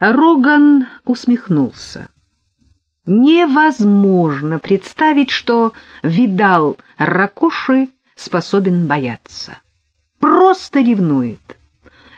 Роган усмехнулся. Невозможно представить, что видал Ракоши способен бояться. Просто ревнует.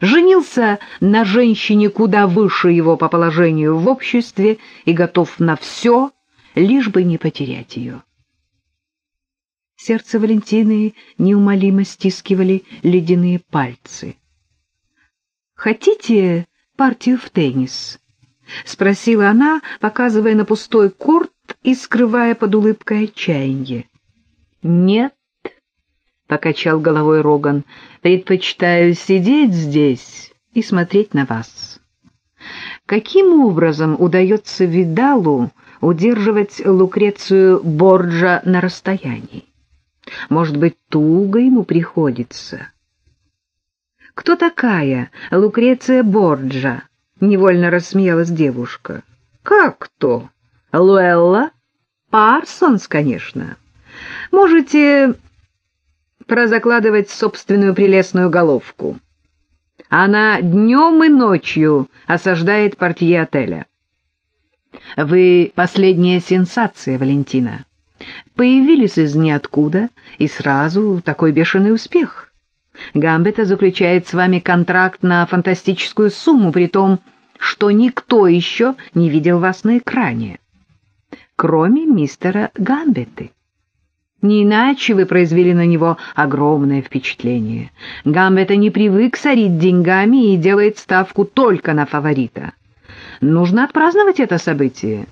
Женился на женщине куда выше его по положению в обществе и готов на все, лишь бы не потерять ее. Сердце Валентины неумолимо стискивали ледяные пальцы. «Хотите партию в теннис?» — спросила она, показывая на пустой корт и скрывая под улыбкой отчаяние. «Нет», — покачал головой Роган, — «предпочитаю сидеть здесь и смотреть на вас». Каким образом удается Видалу удерживать Лукрецию Борджа на расстоянии? Может быть, туго ему приходится? «Кто такая Лукреция Борджа?» — невольно рассмеялась девушка. «Как кто? Луэлла? Парсонс, конечно. Можете прозакладывать собственную прелестную головку. Она днем и ночью осаждает портье отеля. Вы последняя сенсация, Валентина. Появились из ниоткуда, и сразу такой бешеный успех». Гамбета заключает с вами контракт на фантастическую сумму, при том, что никто еще не видел вас на экране, кроме мистера Гамбеты. Не иначе вы произвели на него огромное впечатление. Гамбета не привык сорить деньгами и делает ставку только на фаворита. Нужно отпраздновать это событие.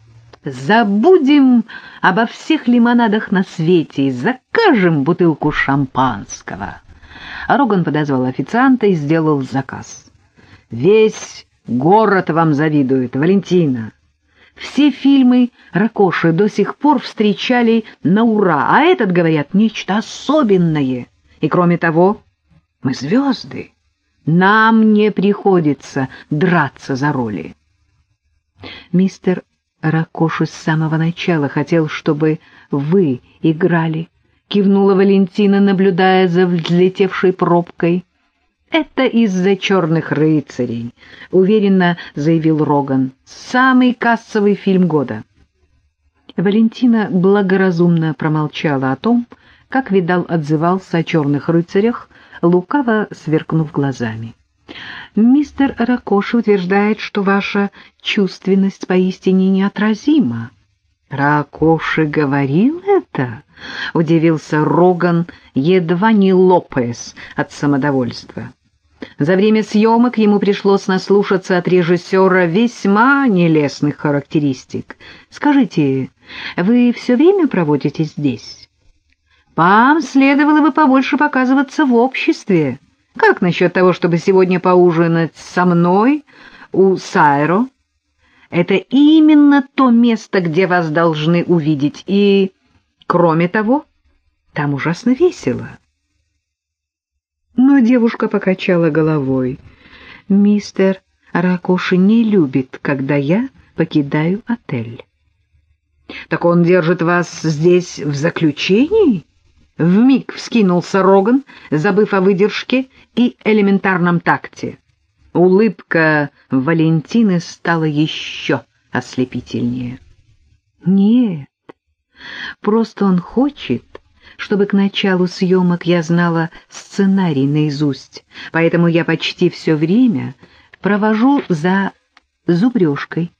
Забудем обо всех лимонадах на свете и закажем бутылку шампанского». Роган подозвал официанта и сделал заказ. «Весь город вам завидует, Валентина. Все фильмы Ракоши до сих пор встречали на ура, а этот, говорят, нечто особенное. И кроме того, мы звезды. Нам не приходится драться за роли». Мистер Ракоши с самого начала хотел, чтобы вы играли — кивнула Валентина, наблюдая за взлетевшей пробкой. «Это из-за черных рыцарей», — уверенно заявил Роган. «Самый кассовый фильм года». Валентина благоразумно промолчала о том, как Видал отзывался о черных рыцарях, лукаво сверкнув глазами. «Мистер Ракоши утверждает, что ваша чувственность поистине неотразима». «Ракоши говорил это?» — удивился Роган, едва не лопаясь от самодовольства. За время съемок ему пришлось наслушаться от режиссера весьма нелестных характеристик. «Скажите, вы все время проводите здесь? Вам следовало бы побольше показываться в обществе. Как насчет того, чтобы сегодня поужинать со мной у Сайро?» Это именно то место, где вас должны увидеть, и, кроме того, там ужасно весело. Но девушка покачала головой. «Мистер Ракоши не любит, когда я покидаю отель». «Так он держит вас здесь в заключении?» Вмиг вскинулся Роган, забыв о выдержке и элементарном такте. Улыбка Валентины стала еще ослепительнее. Нет, просто он хочет, чтобы к началу съемок я знала сценарий наизусть, поэтому я почти все время провожу за зубрежкой.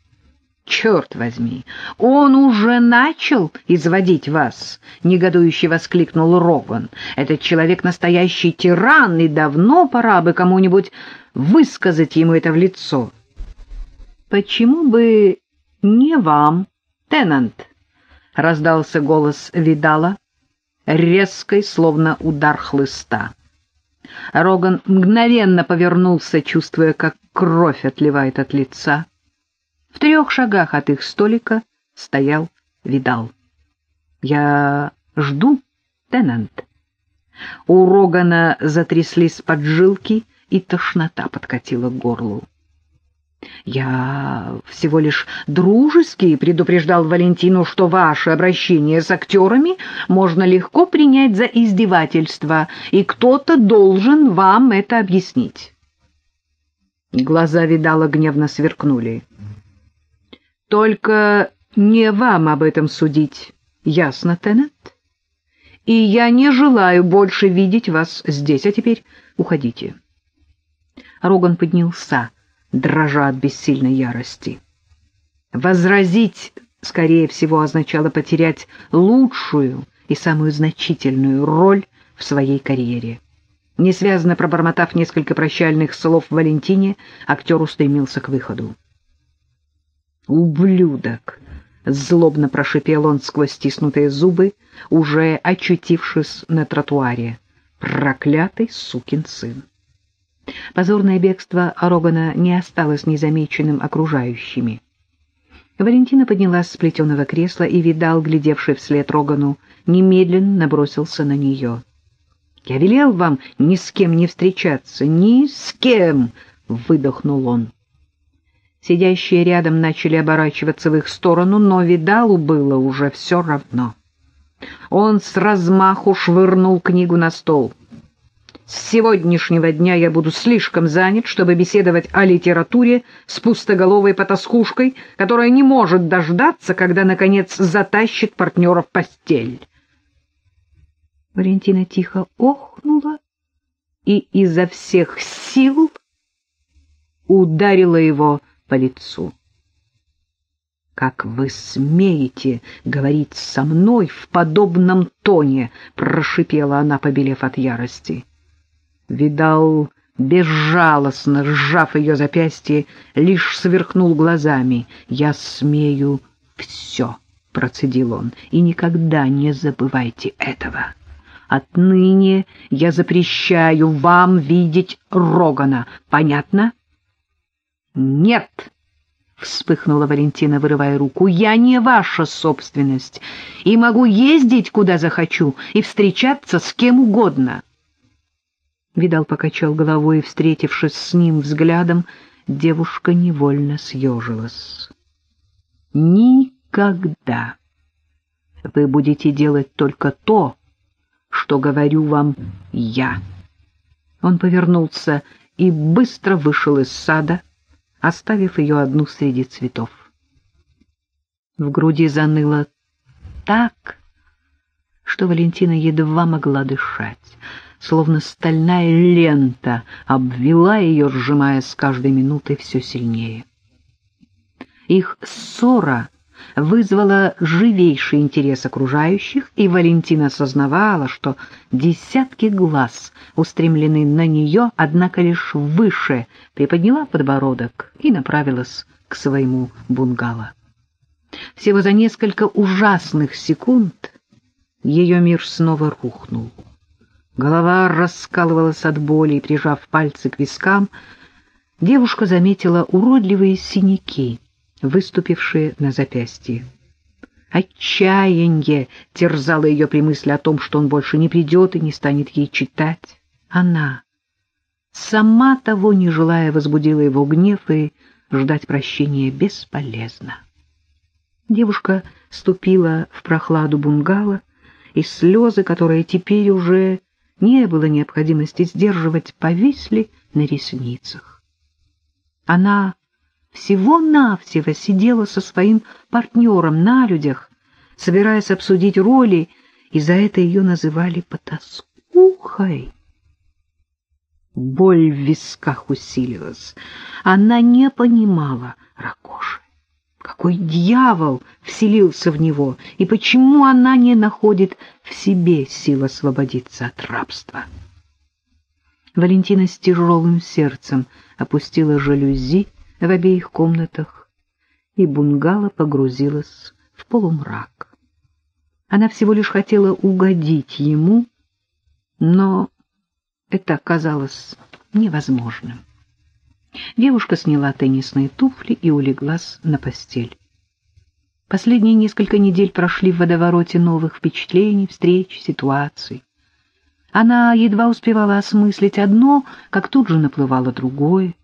«Черт возьми, он уже начал изводить вас!» — негодующе воскликнул Роган. «Этот человек настоящий тиран, и давно пора бы кому-нибудь высказать ему это в лицо». «Почему бы не вам, Теннант?» — раздался голос Видала, резкой, словно удар хлыста. Роган мгновенно повернулся, чувствуя, как кровь отливает от лица. В трех шагах от их столика стоял Видал. «Я жду, Теннант». У Рогана затряслись поджилки, и тошнота подкатила к горлу. «Я всего лишь дружески предупреждал Валентину, что ваше обращение с актерами можно легко принять за издевательство, и кто-то должен вам это объяснить». Глаза видала гневно сверкнули. «Только не вам об этом судить, ясно, Теннет? И я не желаю больше видеть вас здесь, а теперь уходите». Роган поднялся, дрожа от бессильной ярости. Возразить, скорее всего, означало потерять лучшую и самую значительную роль в своей карьере. Несвязно пробормотав несколько прощальных слов Валентине, актер устремился к выходу. «Ублюдок!» — злобно прошипел он сквозь стиснутые зубы, уже очутившись на тротуаре. «Проклятый сукин сын!» Позорное бегство Рогана не осталось незамеченным окружающими. Валентина поднялась с плетеного кресла, и Видал, глядевший вслед Рогану, немедленно набросился на нее — я велел вам ни с кем не встречаться, ни с кем, — выдохнул он. Сидящие рядом начали оборачиваться в их сторону, но Видалу было уже все равно. Он с размаху швырнул книгу на стол. С сегодняшнего дня я буду слишком занят, чтобы беседовать о литературе с пустоголовой потаскушкой, которая не может дождаться, когда, наконец, затащит партнера в постель. Валентина тихо охнула и изо всех сил ударила его по лицу. «Как вы смеете говорить со мной в подобном тоне?» — прошипела она, побелев от ярости. Видал, безжалостно сжав ее запястье, лишь сверкнул глазами. «Я смею все», — процедил он, — «и никогда не забывайте этого». Отныне я запрещаю вам видеть Рогана. Понятно? Нет, вспыхнула Валентина, вырывая руку. Я не ваша собственность и могу ездить куда захочу и встречаться с кем угодно. Видал покачал головой и, встретившись с ним взглядом, девушка невольно съежилась. Никогда вы будете делать только то, что говорю вам я. Он повернулся и быстро вышел из сада, оставив ее одну среди цветов. В груди заныло так, что Валентина едва могла дышать, словно стальная лента обвела ее, сжимая с каждой минутой все сильнее. Их ссора вызвала живейший интерес окружающих, и Валентина осознавала, что десятки глаз устремлены на нее, однако лишь выше, приподняла подбородок и направилась к своему бунгало. Всего за несколько ужасных секунд ее мир снова рухнул. Голова раскалывалась от боли, и, прижав пальцы к вискам, девушка заметила уродливые синяки — выступившие на запястье. Отчаяние терзало ее при мысли о том, что он больше не придет и не станет ей читать. Она, сама того не желая, возбудила его гнев, и ждать прощения бесполезно. Девушка ступила в прохладу бунгало, и слезы, которые теперь уже не было необходимости сдерживать, повисли на ресницах. Она всего-навсего сидела со своим партнером на людях, собираясь обсудить роли, и за это ее называли потаскухой. Боль в висках усилилась. Она не понимала Ракоши. Какой дьявол вселился в него, и почему она не находит в себе сил освободиться от рабства? Валентина с тяжелым сердцем опустила жалюзи в обеих комнатах, и бунгало погрузилась в полумрак. Она всего лишь хотела угодить ему, но это оказалось невозможным. Девушка сняла теннисные туфли и улеглась на постель. Последние несколько недель прошли в водовороте новых впечатлений, встреч, ситуаций. Она едва успевала осмыслить одно, как тут же наплывало другое.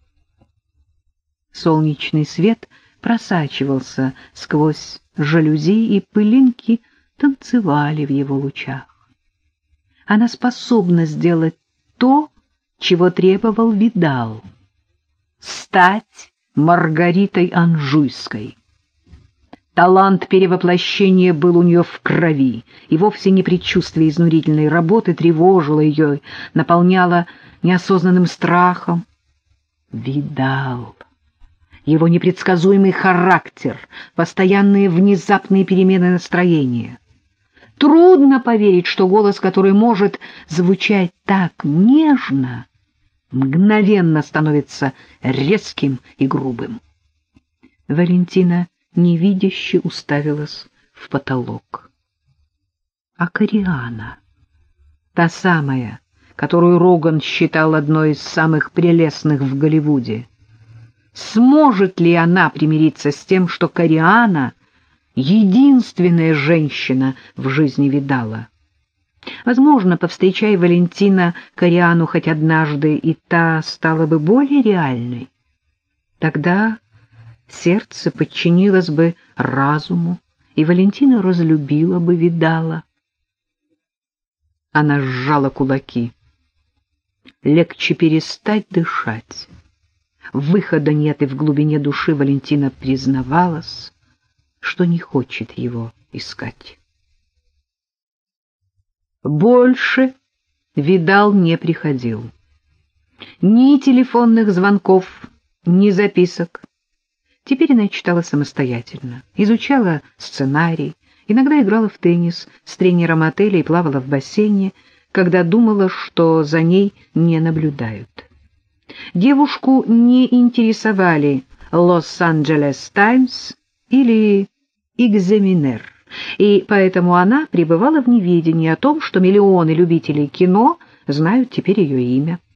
Солнечный свет просачивался сквозь жалюзи, и пылинки танцевали в его лучах. Она способна сделать то, чего требовал Видал. стать Маргаритой Анжуйской. Талант перевоплощения был у нее в крови, и вовсе не предчувствие изнурительной работы тревожило ее, наполняло неосознанным страхом. Видал его непредсказуемый характер, постоянные внезапные перемены настроения. Трудно поверить, что голос, который может звучать так нежно, мгновенно становится резким и грубым. Валентина невидяще уставилась в потолок. А Кориана, та самая, которую Роган считал одной из самых прелестных в Голливуде, сможет ли она примириться с тем, что Кориана — единственная женщина в жизни видала? Возможно, повстречай Валентина Кориану хоть однажды, и та стала бы более реальной. Тогда сердце подчинилось бы разуму, и Валентина разлюбила бы, видала. Она сжала кулаки. Легче перестать дышать. Выхода нет, и в глубине души Валентина признавалась, что не хочет его искать. Больше Видал не приходил. Ни телефонных звонков, ни записок. Теперь она читала самостоятельно, изучала сценарий, иногда играла в теннис с тренером отеля и плавала в бассейне, когда думала, что за ней не наблюдают. Девушку не интересовали «Лос-Анджелес Таймс» или «Экзаменер», и поэтому она пребывала в неведении о том, что миллионы любителей кино знают теперь ее имя.